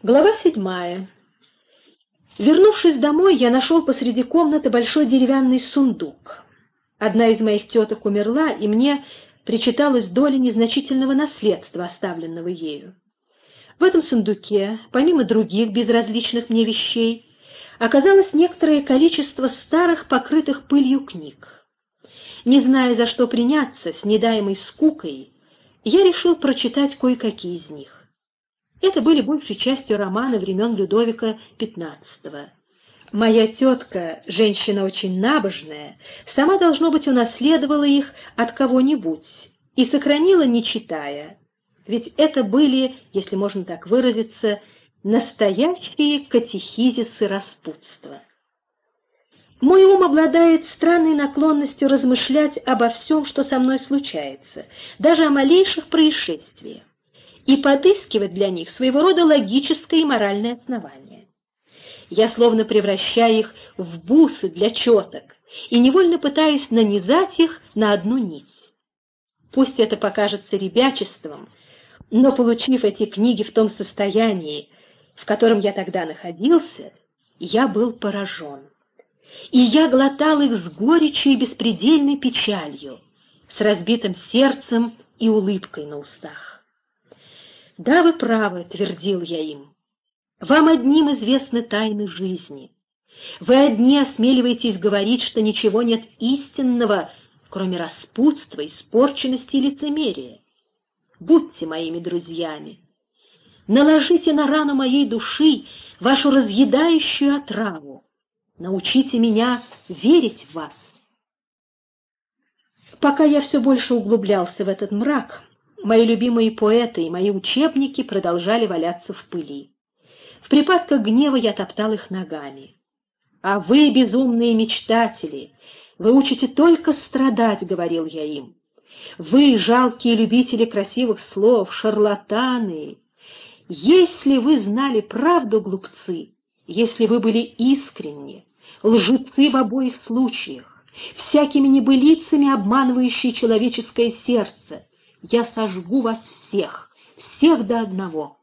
Глава седьмая. Вернувшись домой, я нашел посреди комнаты большой деревянный сундук. Одна из моих теток умерла, и мне причиталась доля незначительного наследства, оставленного ею. В этом сундуке, помимо других безразличных мне вещей, оказалось некоторое количество старых, покрытых пылью книг. Не зная, за что приняться, с недаемой скукой, я решил прочитать кое-какие из них. Это были большей частью романы времен Людовика XV. Моя тетка, женщина очень набожная, сама, должно быть, унаследовала их от кого-нибудь и сохранила, не читая. Ведь это были, если можно так выразиться, настоящие катехизисы распутства. Мой ум обладает странной наклонностью размышлять обо всем, что со мной случается, даже о малейших происшествиях и подыскивать для них своего рода логическое и моральное основание. Я словно превращаю их в бусы для четок и невольно пытаюсь нанизать их на одну нить. Пусть это покажется ребячеством, но, получив эти книги в том состоянии, в котором я тогда находился, я был поражен. И я глотал их с горечью и беспредельной печалью, с разбитым сердцем и улыбкой на устах. «Да, вы правы», — твердил я им. «Вам одним известны тайны жизни. Вы одни осмеливаетесь говорить, что ничего нет истинного, кроме распутства, испорченности и лицемерия. Будьте моими друзьями. Наложите на рану моей души вашу разъедающую отраву. Научите меня верить в вас. Пока я все больше углублялся в этот мрак, Мои любимые поэты и мои учебники продолжали валяться в пыли. В припадках гнева я топтал их ногами. «А вы, безумные мечтатели, вы учите только страдать», — говорил я им. «Вы, жалкие любители красивых слов, шарлатаны, если вы знали правду, глупцы, если вы были искренни, лжецы в обоих случаях, всякими небылицами обманывающие человеческое сердце, я сожгу вас всех, всех до одного.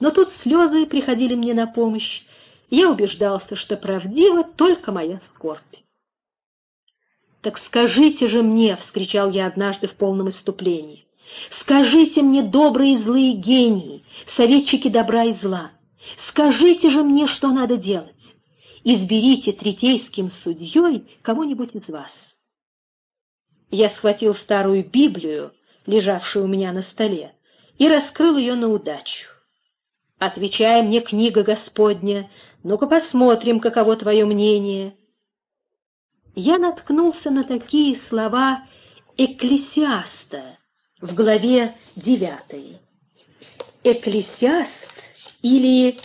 Но тут слезы приходили мне на помощь, я убеждался, что правдива только моя скорбь. «Так скажите же мне!» — вскричал я однажды в полном иступлении. «Скажите мне, добрые и злые гении, советчики добра и зла, скажите же мне, что надо делать. Изберите третейским судьей кого-нибудь из вас. Я схватил старую Библию, лежавшую у меня на столе, и раскрыл ее на удачу. «Отвечай мне, книга Господня, ну-ка посмотрим, каково твое мнение». Я наткнулся на такие слова «Экклесиаста» в главе девятой. «Экклесиаст» или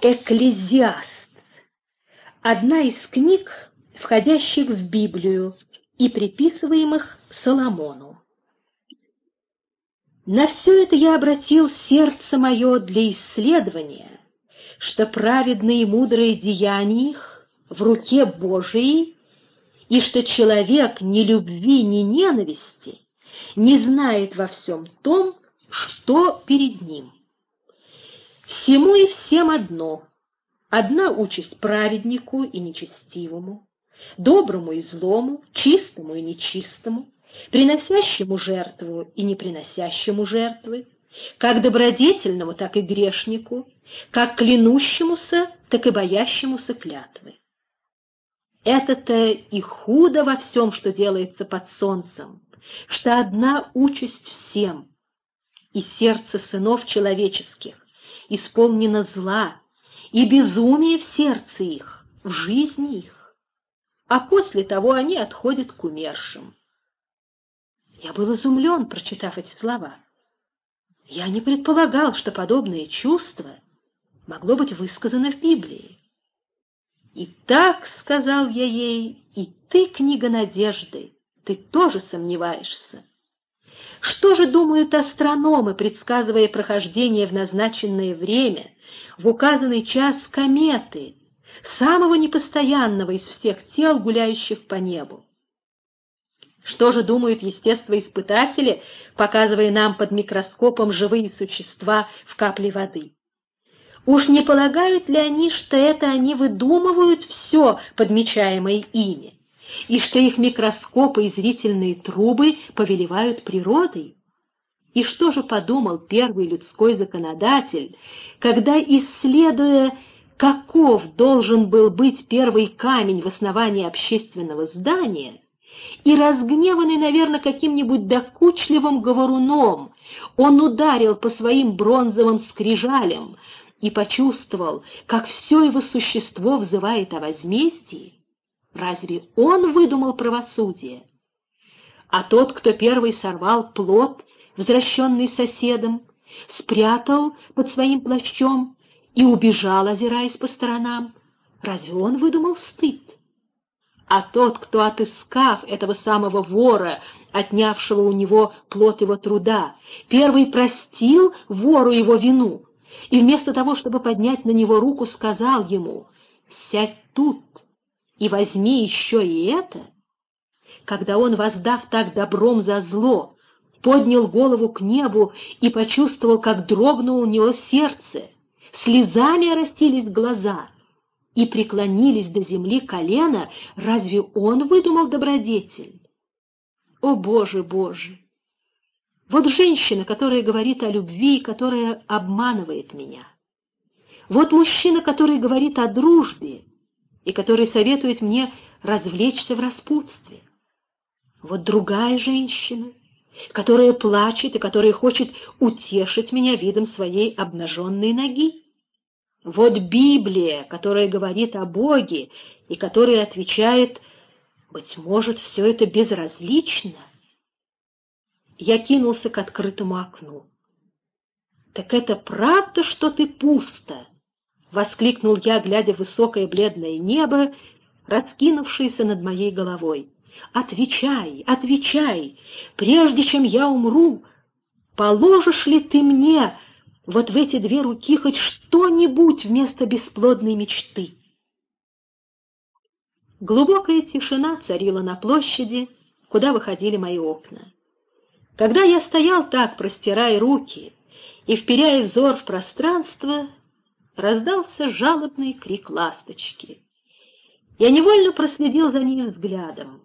«Экклезиаст» — одна из книг, входящих в Библию, и приписываемых Соломону. На все это я обратил сердце мое для исследования, что праведные и мудрые деяния их в руке Божией, и что человек ни любви, ни ненависти не знает во всем том, что перед ним. Всему и всем одно, одна участь праведнику и нечестивому, доброму и злому, чистому и нечистому, приносящему жертву и не приносящему жертвы, как добродетельному, так и грешнику, как клянущемуся, так и боящемуся клятвы. Это-то и худо во всем, что делается под солнцем, что одна участь всем, и сердце сынов человеческих исполнено зла, и безумие в сердце их, в жизни их а после того они отходят к умершим. Я был изумлен, прочитав эти слова. Я не предполагал, что подобное чувство могло быть высказано в Библии. «И так, — сказал я ей, — и ты, книга надежды, ты тоже сомневаешься. Что же думают астрономы, предсказывая прохождение в назначенное время, в указанный час кометы, самого непостоянного из всех тел, гуляющих по небу. Что же думают естествоиспытатели, показывая нам под микроскопом живые существа в капле воды? Уж не полагают ли они, что это они выдумывают все, подмечаемое ими, и что их микроскопы и зрительные трубы повелевают природой? И что же подумал первый людской законодатель, когда, исследуя, каков должен был быть первый камень в основании общественного здания, и разгневанный, наверное, каким-нибудь докучливым говоруном, он ударил по своим бронзовым скрижалям и почувствовал, как все его существо взывает о возмездии, разве он выдумал правосудие? А тот, кто первый сорвал плод, возвращенный соседом, спрятал под своим плащом и убежал, озираясь по сторонам. Разве он выдумал стыд? А тот, кто, отыскав этого самого вора, отнявшего у него плод его труда, первый простил вору его вину, и вместо того, чтобы поднять на него руку, сказал ему «Сядь тут и возьми еще и это», когда он, воздав так добром за зло, поднял голову к небу и почувствовал, как дрогнуло у него сердце, слезами оростились глаза и преклонились до земли колено, разве он выдумал добродетель? О, Боже, Боже! Вот женщина, которая говорит о любви, которая обманывает меня. Вот мужчина, который говорит о дружбе и который советует мне развлечься в распутстве. Вот другая женщина — которая плачет и которая хочет утешить меня видом своей обнаженной ноги. Вот Библия, которая говорит о Боге и которая отвечает, быть может, все это безразлично. Я кинулся к открытому окну. «Так это правда, что ты пусто?» — воскликнул я, глядя в высокое бледное небо, раскинувшееся над моей головой. Отвечай, отвечай, прежде чем я умру, положишь ли ты мне вот в эти две руки хоть что-нибудь вместо бесплодной мечты? Глубокая тишина царила на площади, куда выходили мои окна. Когда я стоял так, простирая руки и вперяя взор в пространство, раздался жалобный крик ласточки. Я невольно проследил за ней взглядом.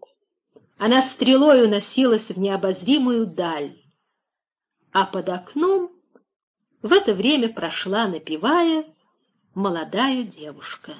Она стрелой уносилась в необозримую даль, а под окном в это время прошла, напевая, молодая девушка.